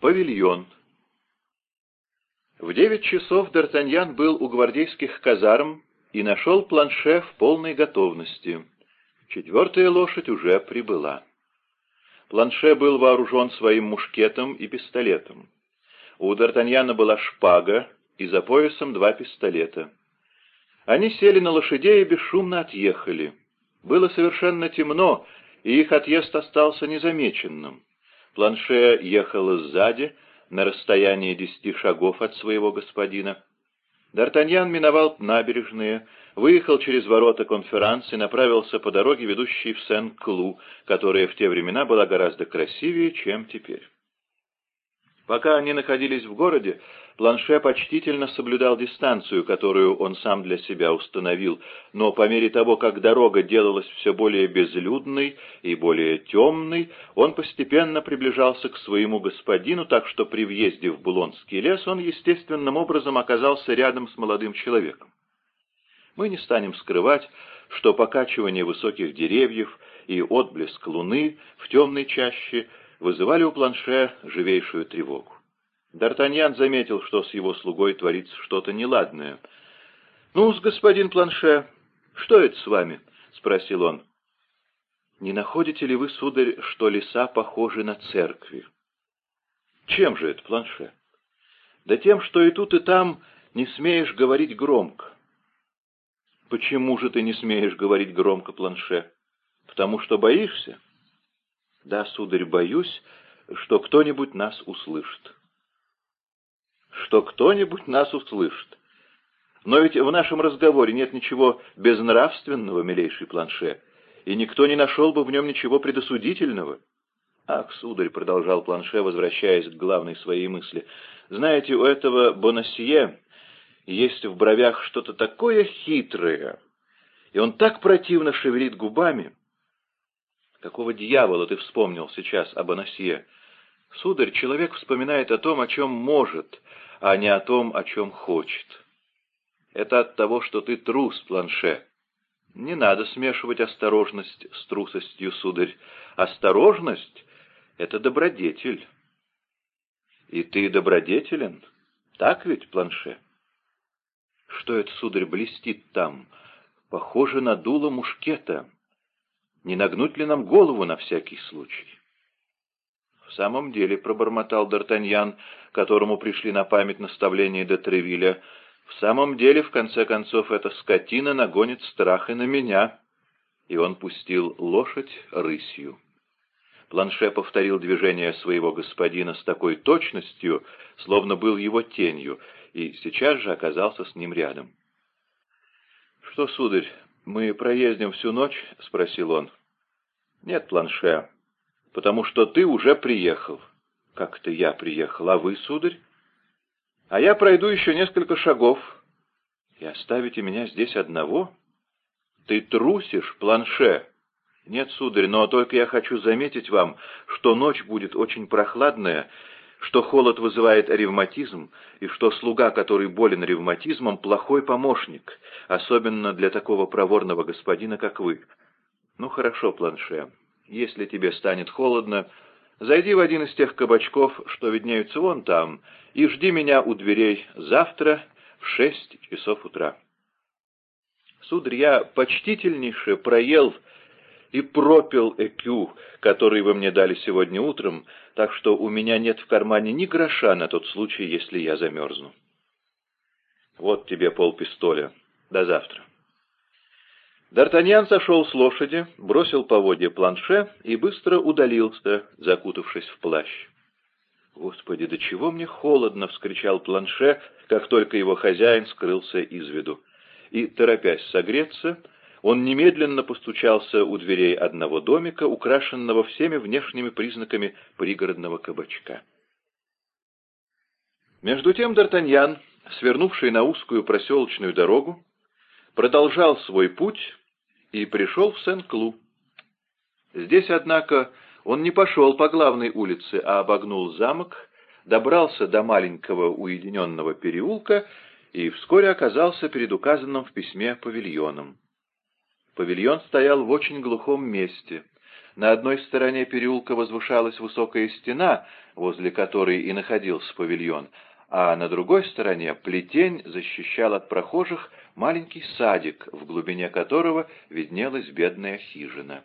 Павильон. В девять часов Д'Артаньян был у гвардейских казарм и нашел планше в полной готовности. Четвертая лошадь уже прибыла. Планше был вооружен своим мушкетом и пистолетом. У Д'Артаньяна была шпага и за поясом два пистолета. Они сели на лошадей и бесшумно отъехали. Было совершенно темно, и их отъезд остался незамеченным. Планше ехал сзади, на расстоянии десяти шагов от своего господина. Д'Артаньян миновал набережные, выехал через ворота конферанс и направился по дороге, ведущей в Сен-Клу, которая в те времена была гораздо красивее, чем теперь. Пока они находились в городе, Планше почтительно соблюдал дистанцию, которую он сам для себя установил, но по мере того, как дорога делалась все более безлюдной и более темной, он постепенно приближался к своему господину, так что при въезде в Булонский лес он естественным образом оказался рядом с молодым человеком. Мы не станем скрывать, что покачивание высоких деревьев и отблеск луны в темной чаще вызывали у Планше живейшую тревогу. Д'Артаньян заметил, что с его слугой творится что-то неладное. ну с господин Планше, что это с вами?» — спросил он. «Не находите ли вы, сударь, что леса похожи на церкви?» «Чем же это, Планше?» «Да тем, что и тут, и там не смеешь говорить громко». «Почему же ты не смеешь говорить громко, Планше? Потому что боишься?» «Да, сударь, боюсь, что кто-нибудь нас услышит» что кто-нибудь нас услышит. Но ведь в нашем разговоре нет ничего безнравственного, милейший планше, и никто не нашел бы в нем ничего предосудительного. Ах, сударь, — продолжал планше, возвращаясь к главной своей мысли, — знаете, у этого Бонасье есть в бровях что-то такое хитрое, и он так противно шевелит губами. Какого дьявола ты вспомнил сейчас об Бонасье? Сударь, человек вспоминает о том, о чем может, а не о том, о чем хочет. Это от того, что ты трус, планше. Не надо смешивать осторожность с трусостью, сударь. Осторожность — это добродетель. И ты добродетелен? Так ведь, планше? Что это, сударь, блестит там? Похоже на дуло мушкета. Не нагнуть ли нам голову на всякий случай? «В самом деле», — пробормотал Д'Артаньян, которому пришли на память наставления де Тревиля, «в самом деле, в конце концов, эта скотина нагонит страх и на меня». И он пустил лошадь рысью. Планше повторил движение своего господина с такой точностью, словно был его тенью, и сейчас же оказался с ним рядом. «Что, сударь, мы проездим всю ночь?» — спросил он. «Нет, Планше, потому что ты уже приехал. Как это я приехал, а вы, сударь? А я пройду еще несколько шагов. И оставите меня здесь одного? Ты трусишь, планше? Нет, сударь, но только я хочу заметить вам, что ночь будет очень прохладная, что холод вызывает ревматизм, и что слуга, который болен ревматизмом, плохой помощник, особенно для такого проворного господина, как вы. Ну, хорошо, планше, если тебе станет холодно, зайди в один из тех кабачков, что виднеются вон там, и жди меня у дверей завтра в шесть часов утра. Сударь, я почтительнейше проел и пропил экю, который вы мне дали сегодня утром, так что у меня нет в кармане ни гроша на тот случай, если я замерзну. Вот тебе полпистоля. До завтра. Д'Артаньян сошел с лошади, бросил поводья планше и быстро удалился, закутавшись в плащ. «Господи, до чего мне холодно!» — вскричал планше, как только его хозяин скрылся из виду. И, торопясь согреться, он немедленно постучался у дверей одного домика, украшенного всеми внешними признаками пригородного кабачка. Между тем Д'Артаньян, свернувший на узкую проселочную дорогу, продолжал свой путь и пришел в Сен-Клу. Здесь, однако, он не пошел по главной улице, а обогнул замок, добрался до маленького уединенного переулка и вскоре оказался перед указанным в письме павильоном. Павильон стоял в очень глухом месте. На одной стороне переулка возвышалась высокая стена, возле которой и находился павильон, а на другой стороне плетень защищал от прохожих маленький садик, в глубине которого виднелась бедная хижина.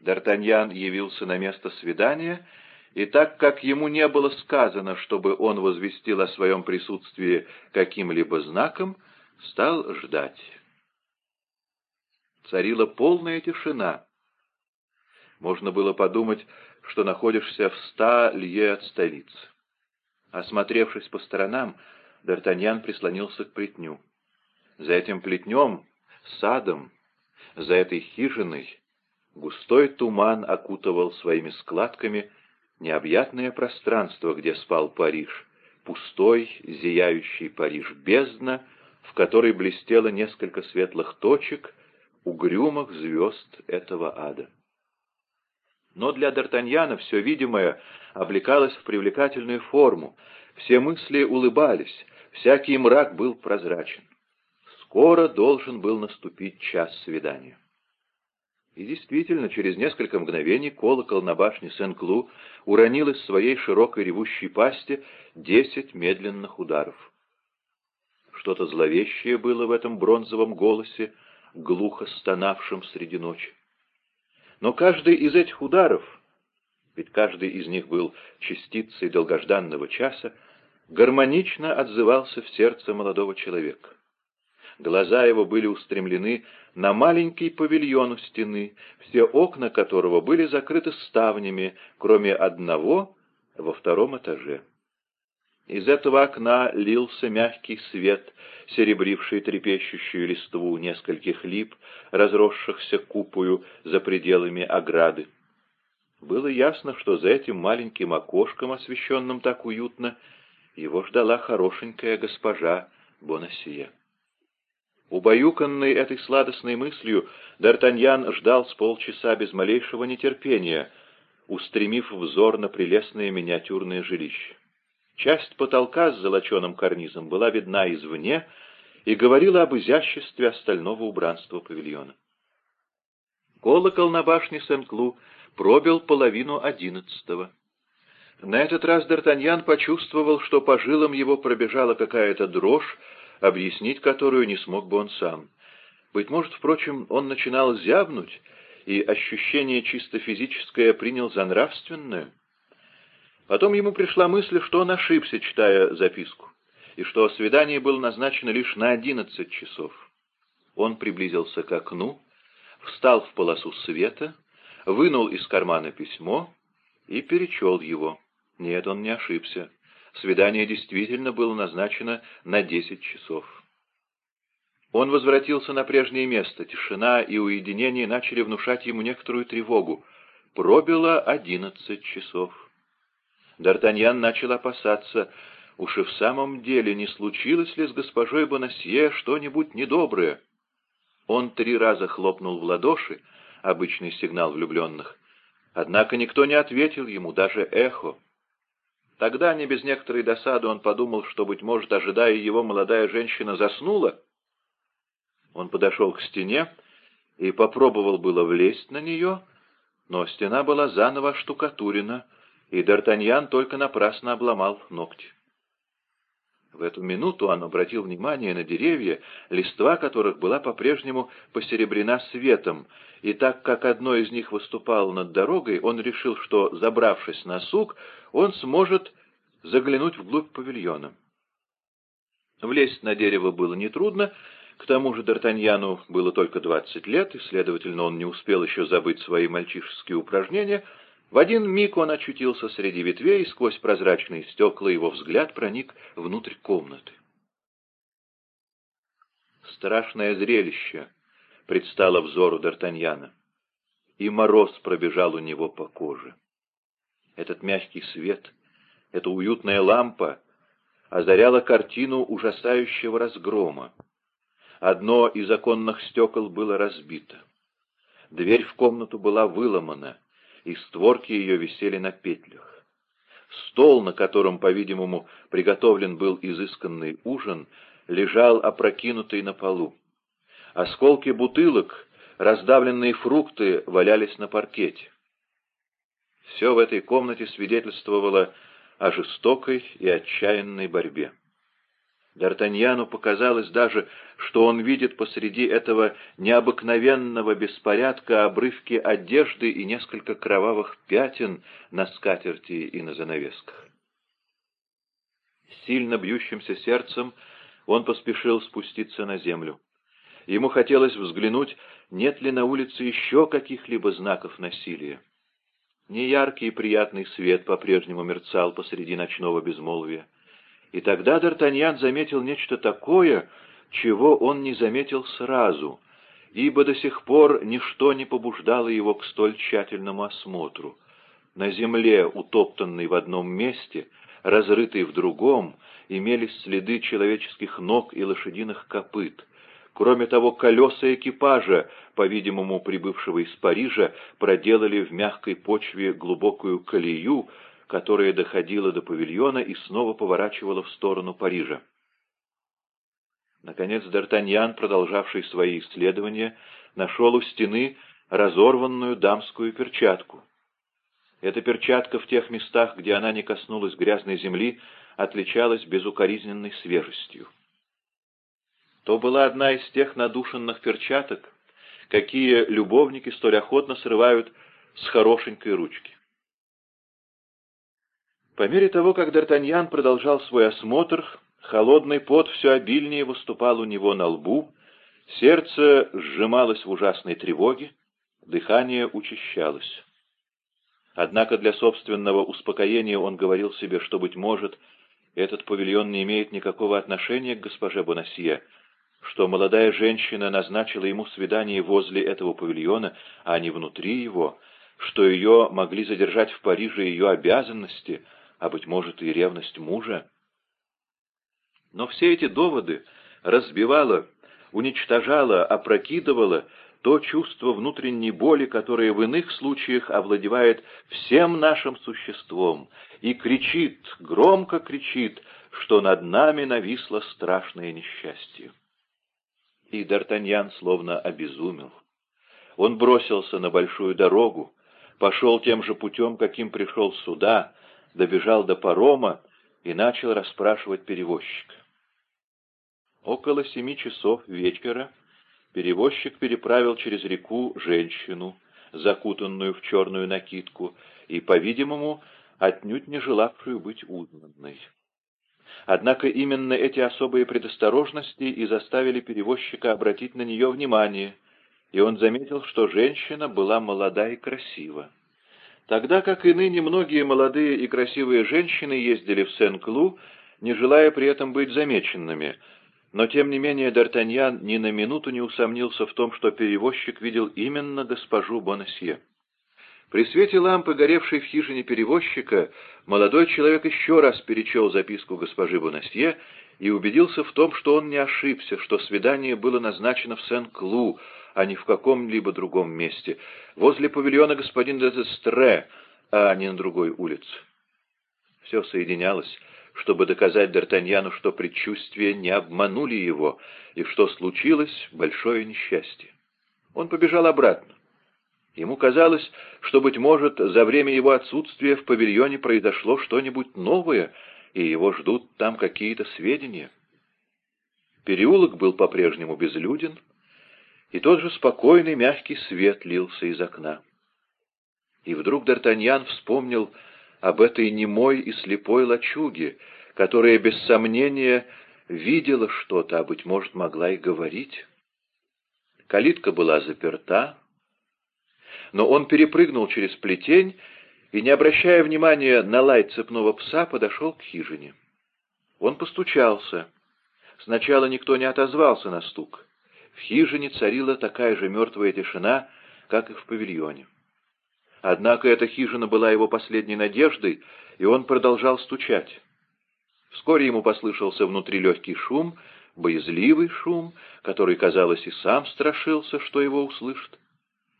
Д'Артаньян явился на место свидания, и так как ему не было сказано, чтобы он возвестил о своем присутствии каким-либо знаком, стал ждать. Царила полная тишина. Можно было подумать, что находишься в ста лье от столицы. Осмотревшись по сторонам, Д'Артаньян прислонился к плетню. За этим плетнем, садом, за этой хижиной густой туман окутывал своими складками необъятное пространство, где спал Париж, пустой, зияющий Париж, бездна, в которой блестело несколько светлых точек, угрюмых звезд этого ада. Но для Д'Артаньяна все видимое облекалось в привлекательную форму, все мысли улыбались, всякий мрак был прозрачен. Скоро должен был наступить час свидания. И действительно, через несколько мгновений колокол на башне Сен-Клу уронил из своей широкой ревущей пасти десять медленных ударов. Что-то зловещее было в этом бронзовом голосе, глухо стонавшем среди ночи. Но каждый из этих ударов, ведь каждый из них был частицей долгожданного часа, гармонично отзывался в сердце молодого человека. Глаза его были устремлены на маленький павильон у стены, все окна которого были закрыты ставнями, кроме одного во втором этаже. Из этого окна лился мягкий свет, серебривший трепещущую листву нескольких лип, разросшихся купою за пределами ограды. Было ясно, что за этим маленьким окошком, освещенным так уютно, его ждала хорошенькая госпожа Бонасье. Убаюканный этой сладостной мыслью, Д'Артаньян ждал с полчаса без малейшего нетерпения, устремив взор на прелестное миниатюрное жилище. Часть потолка с золоченым карнизом была видна извне и говорила об изяществе остального убранства павильона. Колокол на башне Сен-Клу пробил половину одиннадцатого. На этот раз Д'Артаньян почувствовал, что по жилам его пробежала какая-то дрожь, объяснить которую не смог бы он сам. Быть может, впрочем, он начинал зябнуть, и ощущение чисто физическое принял за нравственное. Потом ему пришла мысль, что он ошибся, читая записку, и что свидание было назначено лишь на одиннадцать часов. Он приблизился к окну, встал в полосу света, вынул из кармана письмо и перечел его. Нет, он не ошибся. Свидание действительно было назначено на десять часов. Он возвратился на прежнее место. Тишина и уединение начали внушать ему некоторую тревогу. Пробило одиннадцать часов. Д'Артаньян начал опасаться, уж и в самом деле не случилось ли с госпожой Бонасье что-нибудь недоброе. Он три раза хлопнул в ладоши, обычный сигнал влюбленных. Однако никто не ответил ему, даже эхо. Тогда, не без некоторой досады, он подумал, что, быть может, ожидая его, молодая женщина заснула. Он подошел к стене и попробовал было влезть на нее, но стена была заново штукатурена, и Д'Артаньян только напрасно обломал ногти. В эту минуту он обратил внимание на деревья, листва которых была по-прежнему посеребрена светом, и так как одно из них выступало над дорогой, он решил, что, забравшись на сук, он сможет заглянуть вглубь павильона. Влезть на дерево было нетрудно, к тому же Д'Артаньяну было только двадцать лет, и, следовательно, он не успел еще забыть свои мальчишеские упражнения — в один миг он очутился среди ветвей, и сквозь прозрачные стекла его взгляд проник внутрь комнаты. Страшное зрелище предстало взору Д'Артаньяна, и мороз пробежал у него по коже. Этот мягкий свет, эта уютная лампа озаряла картину ужасающего разгрома. Одно из оконных стекол было разбито. Дверь в комнату была выломана, и створки ее висели на петлях. Стол, на котором, по-видимому, приготовлен был изысканный ужин, лежал опрокинутый на полу. Осколки бутылок раздавленные фрукты валялись на паркете. Все в этой комнате свидетельствовало о жестокой и отчаянной борьбе. Д'Артаньяну показалось даже, что он видит посреди этого необыкновенного беспорядка обрывки одежды и несколько кровавых пятен на скатерти и на занавесках. Сильно бьющимся сердцем он поспешил спуститься на землю. Ему хотелось взглянуть, нет ли на улице еще каких-либо знаков насилия. Неяркий и приятный свет по-прежнему мерцал посреди ночного безмолвия. И тогда Д'Артаньян заметил нечто такое, чего он не заметил сразу, ибо до сих пор ничто не побуждало его к столь тщательному осмотру. На земле, утоптанной в одном месте, разрытой в другом, имелись следы человеческих ног и лошадиных копыт. Кроме того, колеса экипажа, по-видимому, прибывшего из Парижа, проделали в мягкой почве глубокую колею, которая доходила до павильона и снова поворачивала в сторону Парижа. Наконец Д'Артаньян, продолжавший свои исследования, нашел у стены разорванную дамскую перчатку. Эта перчатка в тех местах, где она не коснулась грязной земли, отличалась безукоризненной свежестью. То была одна из тех надушенных перчаток, какие любовники столь охотно срывают с хорошенькой ручки. По мере того, как Д'Артаньян продолжал свой осмотр, холодный пот все обильнее выступал у него на лбу, сердце сжималось в ужасной тревоге, дыхание учащалось. Однако для собственного успокоения он говорил себе, что, быть может, этот павильон не имеет никакого отношения к госпоже Бонасье, что молодая женщина назначила ему свидание возле этого павильона, а не внутри его, что ее могли задержать в Париже ее обязанности — а, быть может, и ревность мужа. Но все эти доводы разбивало, уничтожало, опрокидывало то чувство внутренней боли, которое в иных случаях овладевает всем нашим существом и кричит, громко кричит, что над нами нависло страшное несчастье. И Д'Артаньян словно обезумел. Он бросился на большую дорогу, пошел тем же путем, каким пришел сюда, добежал до парома и начал расспрашивать перевозчика. Около семи часов вечера перевозчик переправил через реку женщину, закутанную в черную накидку, и, по-видимому, отнюдь не желавшую быть узнанной. Однако именно эти особые предосторожности и заставили перевозчика обратить на нее внимание, и он заметил, что женщина была молода и красива. Тогда как и ныне многие молодые и красивые женщины ездили в Сен-Клу, не желая при этом быть замеченными, но тем не менее Д'Артаньян ни на минуту не усомнился в том, что перевозчик видел именно госпожу Бонасье. При свете лампы, горевшей в хижине перевозчика, молодой человек еще раз перечел записку госпожи Бонасье и убедился в том, что он не ошибся, что свидание было назначено в Сен-Клу, а не в каком-либо другом месте, возле павильона господина Дезестре, а не на другой улице. Все соединялось, чтобы доказать Д'Артаньяну, что предчувствия не обманули его, и что случилось большое несчастье. Он побежал обратно. Ему казалось, что, быть может, за время его отсутствия в павильоне произошло что-нибудь новое, и его ждут там какие-то сведения. Переулок был по-прежнему безлюден, и тот же спокойный мягкий свет лился из окна. И вдруг Д'Артаньян вспомнил об этой немой и слепой лачуге, которая, без сомнения, видела что-то, а, быть может, могла и говорить. Калитка была заперта, но он перепрыгнул через плетень и, не обращая внимания на лай цепного пса, подошел к хижине. Он постучался. Сначала никто не отозвался на стук. В хижине царила такая же мертвая тишина, как и в павильоне. Однако эта хижина была его последней надеждой, и он продолжал стучать. Вскоре ему послышался внутри легкий шум, боязливый шум, который, казалось, и сам страшился, что его услышат.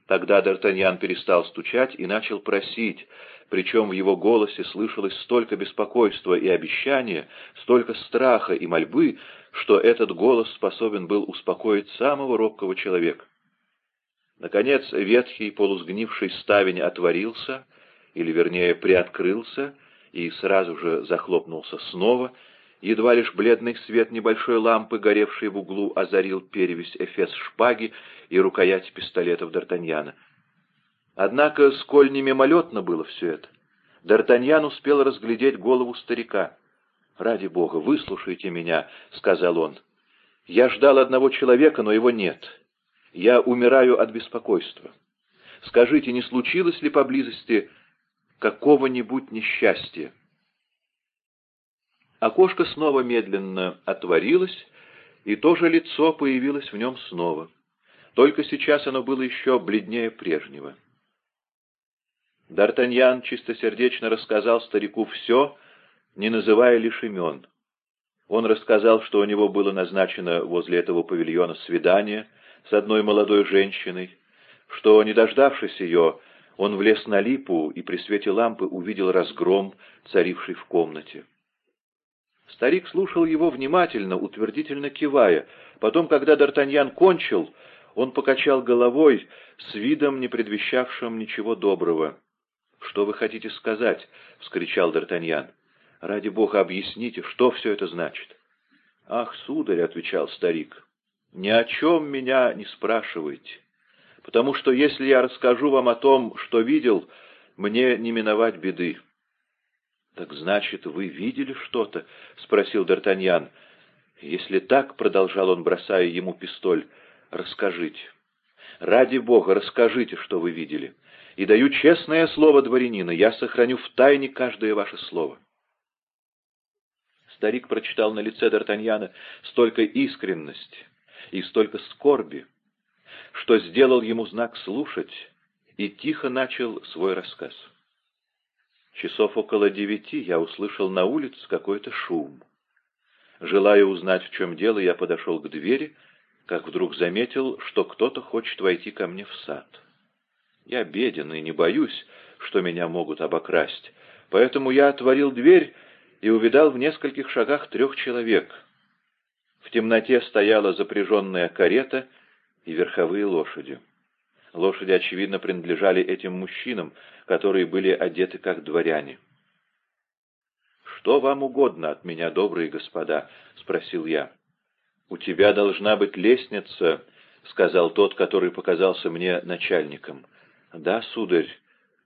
Тогда Д'Артаньян перестал стучать и начал просить, причем в его голосе слышалось столько беспокойства и обещания, столько страха и мольбы, что этот голос способен был успокоить самого робкого человека. Наконец ветхий полусгнивший ставень отворился, или вернее приоткрылся, и сразу же захлопнулся снова, едва лишь бледный свет небольшой лампы, горевшей в углу, озарил перевесь эфес шпаги и рукоять пистолетов Д'Артаньяна. Однако, сколь не мимолетно было все это, Д'Артаньян успел разглядеть голову старика. «Ради бога, выслушайте меня», — сказал он. «Я ждал одного человека, но его нет. Я умираю от беспокойства. Скажите, не случилось ли поблизости какого-нибудь несчастья?» Окошко снова медленно отворилось, и то же лицо появилось в нем снова. Только сейчас оно было еще бледнее прежнего. Д'Артаньян чистосердечно рассказал старику все, не называя лишь имен. Он рассказал, что у него было назначено возле этого павильона свидание с одной молодой женщиной, что, не дождавшись ее, он влез на липу и при свете лампы увидел разгром, царивший в комнате. Старик слушал его внимательно, утвердительно кивая. Потом, когда Д'Артаньян кончил, он покачал головой с видом, не предвещавшим ничего доброго. «Что вы хотите сказать?» — вскричал Д'Артаньян. «Ради бога, объясните, что все это значит?» «Ах, сударь», — отвечал старик, — «ни о чем меня не спрашивайте, потому что если я расскажу вам о том, что видел, мне не миновать беды». «Так значит, вы видели что-то?» — спросил Д'Артаньян. «Если так», — продолжал он, бросая ему пистоль, — «расскажите. Ради бога, расскажите, что вы видели и даю честное слово дворянина, я сохраню в тайне каждое ваше слово. Старик прочитал на лице Д'Артаньяна столько искренности и столько скорби, что сделал ему знак слушать и тихо начал свой рассказ. Часов около девяти я услышал на улице какой-то шум. Желая узнать, в чем дело, я подошел к двери, как вдруг заметил, что кто-то хочет войти ко мне в сад. Я беден и не боюсь, что меня могут обокрасть, поэтому я отворил дверь и увидал в нескольких шагах трех человек. В темноте стояла запряженная карета и верховые лошади. Лошади, очевидно, принадлежали этим мужчинам, которые были одеты как дворяне. «Что вам угодно от меня, добрые господа?» — спросил я. «У тебя должна быть лестница», — сказал тот, который показался мне начальником. «Да, сударь,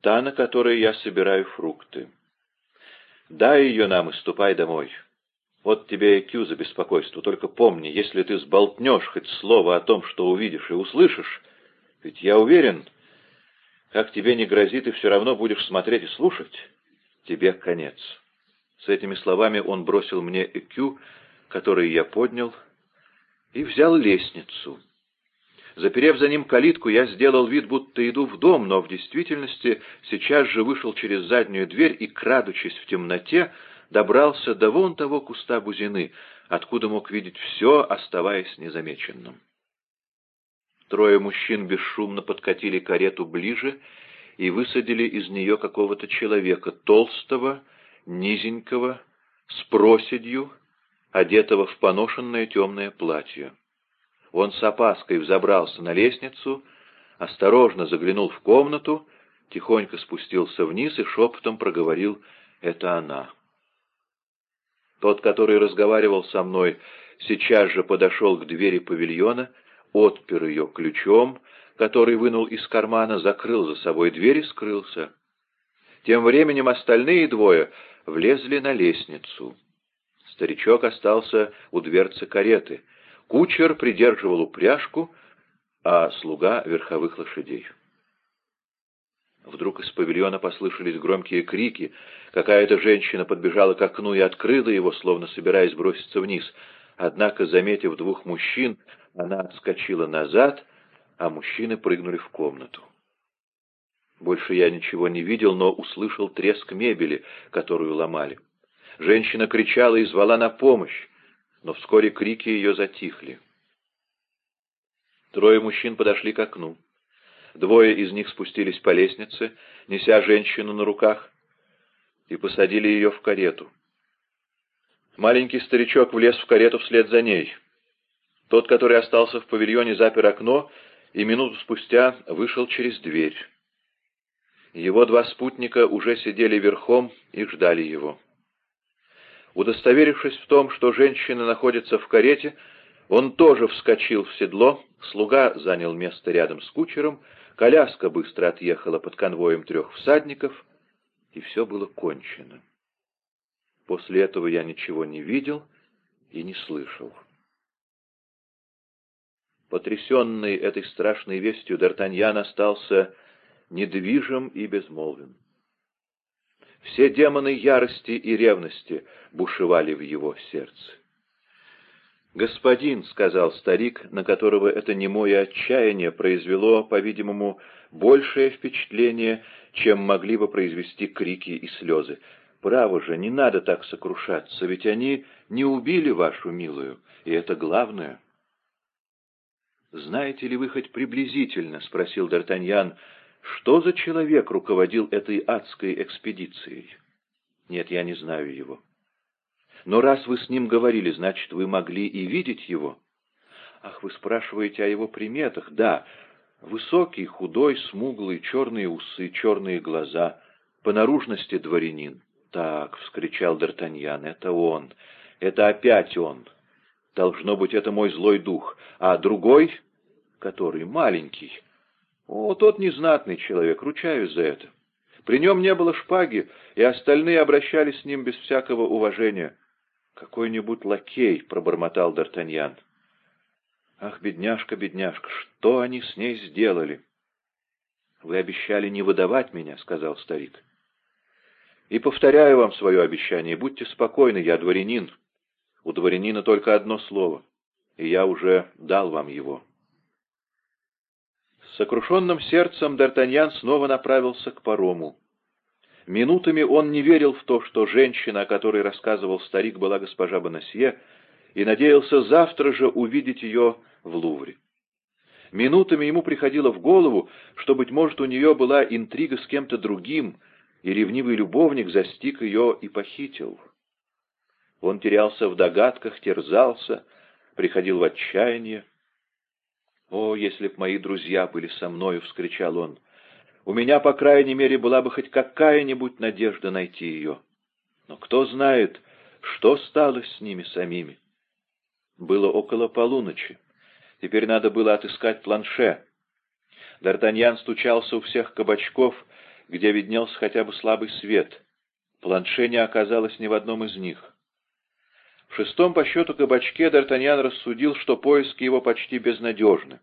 та, на которой я собираю фрукты. Дай ее нам и ступай домой. Вот тебе и кью за беспокойство. Только помни, если ты сболтнешь хоть слово о том, что увидишь и услышишь, ведь я уверен, как тебе не грозит, и все равно будешь смотреть и слушать, тебе конец». С этими словами он бросил мне ЭКЮ, который я поднял, и взял лестницу. Заперев за ним калитку, я сделал вид, будто иду в дом, но в действительности сейчас же вышел через заднюю дверь и, крадучись в темноте, добрался до вон того куста бузины, откуда мог видеть все, оставаясь незамеченным. Трое мужчин бесшумно подкатили карету ближе и высадили из нее какого-то человека, толстого, низенького, с проседью, одетого в поношенное темное платье. Он с опаской взобрался на лестницу, осторожно заглянул в комнату, тихонько спустился вниз и шепотом проговорил «Это она». Тот, который разговаривал со мной, сейчас же подошел к двери павильона, отпер ее ключом, который вынул из кармана, закрыл за собой дверь и скрылся. Тем временем остальные двое влезли на лестницу. Старичок остался у дверцы кареты — Кучер придерживал упряжку, а слуга — верховых лошадей. Вдруг из павильона послышались громкие крики. Какая-то женщина подбежала к окну и открыла его, словно собираясь броситься вниз. Однако, заметив двух мужчин, она отскочила назад, а мужчины прыгнули в комнату. Больше я ничего не видел, но услышал треск мебели, которую ломали. Женщина кричала и звала на помощь но вскоре крики ее затихли. Трое мужчин подошли к окну. Двое из них спустились по лестнице, неся женщину на руках, и посадили ее в карету. Маленький старичок влез в карету вслед за ней. Тот, который остался в павильоне, запер окно и минуту спустя вышел через дверь. Его два спутника уже сидели верхом и ждали его. Удостоверившись в том, что женщина находится в карете, он тоже вскочил в седло, слуга занял место рядом с кучером, коляска быстро отъехала под конвоем трех всадников, и все было кончено. После этого я ничего не видел и не слышал. Потрясенный этой страшной вестью, Д'Артаньян остался недвижим и безмолвен. Все демоны ярости и ревности бушевали в его сердце. «Господин», — сказал старик, на которого это немое отчаяние произвело, по-видимому, большее впечатление, чем могли бы произвести крики и слезы. «Право же, не надо так сокрушаться, ведь они не убили вашу милую, и это главное». «Знаете ли вы хоть приблизительно, — спросил Д'Артаньян, — что за человек руководил этой адской экспедицией?» «Нет, я не знаю его». Но раз вы с ним говорили, значит, вы могли и видеть его. Ах, вы спрашиваете о его приметах? Да, высокий, худой, смуглый, черные усы, черные глаза, по наружности дворянин. Так, — вскричал Д'Артаньян, — это он, это опять он. Должно быть, это мой злой дух. А другой, который маленький, о, тот незнатный человек, ручаюсь за это. При нем не было шпаги, и остальные обращались с ним без всякого уважения. «Какой-нибудь лакей», — пробормотал Д'Артаньян. «Ах, бедняжка, бедняжка, что они с ней сделали?» «Вы обещали не выдавать меня», — сказал старик. «И повторяю вам свое обещание. Будьте спокойны, я дворянин. У дворянина только одно слово, и я уже дал вам его». Сокрушенным сердцем Д'Артаньян снова направился к парому. Минутами он не верил в то, что женщина, о которой рассказывал старик, была госпожа Бонасье, и надеялся завтра же увидеть ее в Лувре. Минутами ему приходило в голову, что, быть может, у нее была интрига с кем-то другим, и ревнивый любовник застиг ее и похитил. Он терялся в догадках, терзался, приходил в отчаяние. «О, если б мои друзья были со мною!» — вскричал он — у меня, по крайней мере, была бы хоть какая-нибудь надежда найти ее. Но кто знает, что стало с ними самими. Было около полуночи. Теперь надо было отыскать планше. Д'Артаньян стучался у всех кабачков, где виднелся хотя бы слабый свет. Планше не оказалось ни в одном из них. В шестом по счету кабачке Д'Артаньян рассудил, что поиски его почти безнадежны.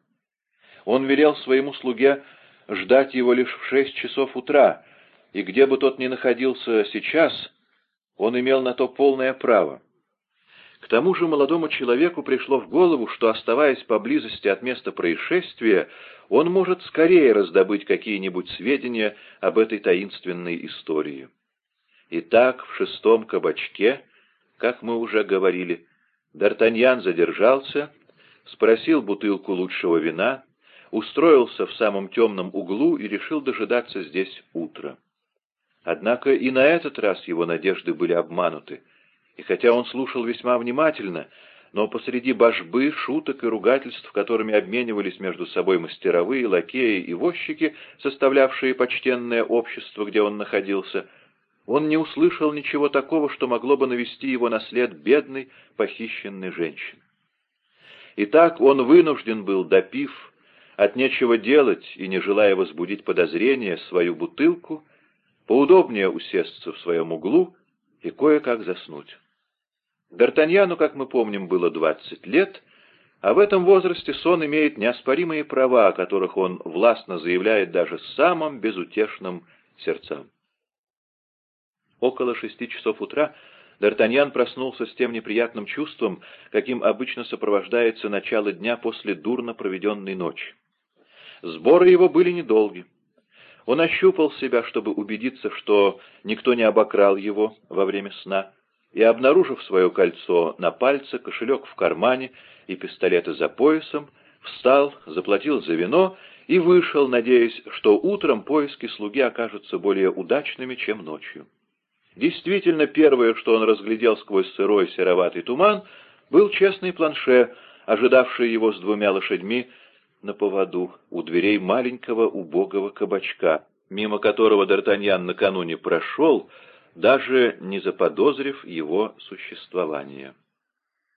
Он велел своему слуге ждать его лишь в шесть часов утра, и где бы тот ни находился сейчас, он имел на то полное право. К тому же молодому человеку пришло в голову, что, оставаясь поблизости от места происшествия, он может скорее раздобыть какие-нибудь сведения об этой таинственной истории. Итак, в шестом кабачке, как мы уже говорили, Д'Артаньян задержался, спросил бутылку лучшего вина, устроился в самом темном углу и решил дожидаться здесь утра. Однако и на этот раз его надежды были обмануты, и хотя он слушал весьма внимательно, но посреди божбы, шуток и ругательств, которыми обменивались между собой мастеровые, лакеи и возчики, составлявшие почтенное общество, где он находился, он не услышал ничего такого, что могло бы навести его на след бедной, похищенной женщины. Итак, он вынужден был, допив, от нечего делать и не желая возбудить подозрения, свою бутылку, поудобнее усесться в своем углу и кое-как заснуть. Д'Артаньяну, как мы помним, было двадцать лет, а в этом возрасте сон имеет неоспоримые права, о которых он властно заявляет даже самым безутешным сердцам. Около шести часов утра Д'Артаньян проснулся с тем неприятным чувством, каким обычно сопровождается начало дня после дурно проведенной ночи. Сборы его были недолги. Он ощупал себя, чтобы убедиться, что никто не обокрал его во время сна, и, обнаружив свое кольцо на пальце, кошелек в кармане и пистолеты за поясом, встал, заплатил за вино и вышел, надеясь, что утром поиски слуги окажутся более удачными, чем ночью. Действительно, первое, что он разглядел сквозь сырой сероватый туман, был честный планше, ожидавший его с двумя лошадьми на поводу у дверей маленького убогого кабачка, мимо которого Д'Артаньян накануне прошел, даже не заподозрив его существование.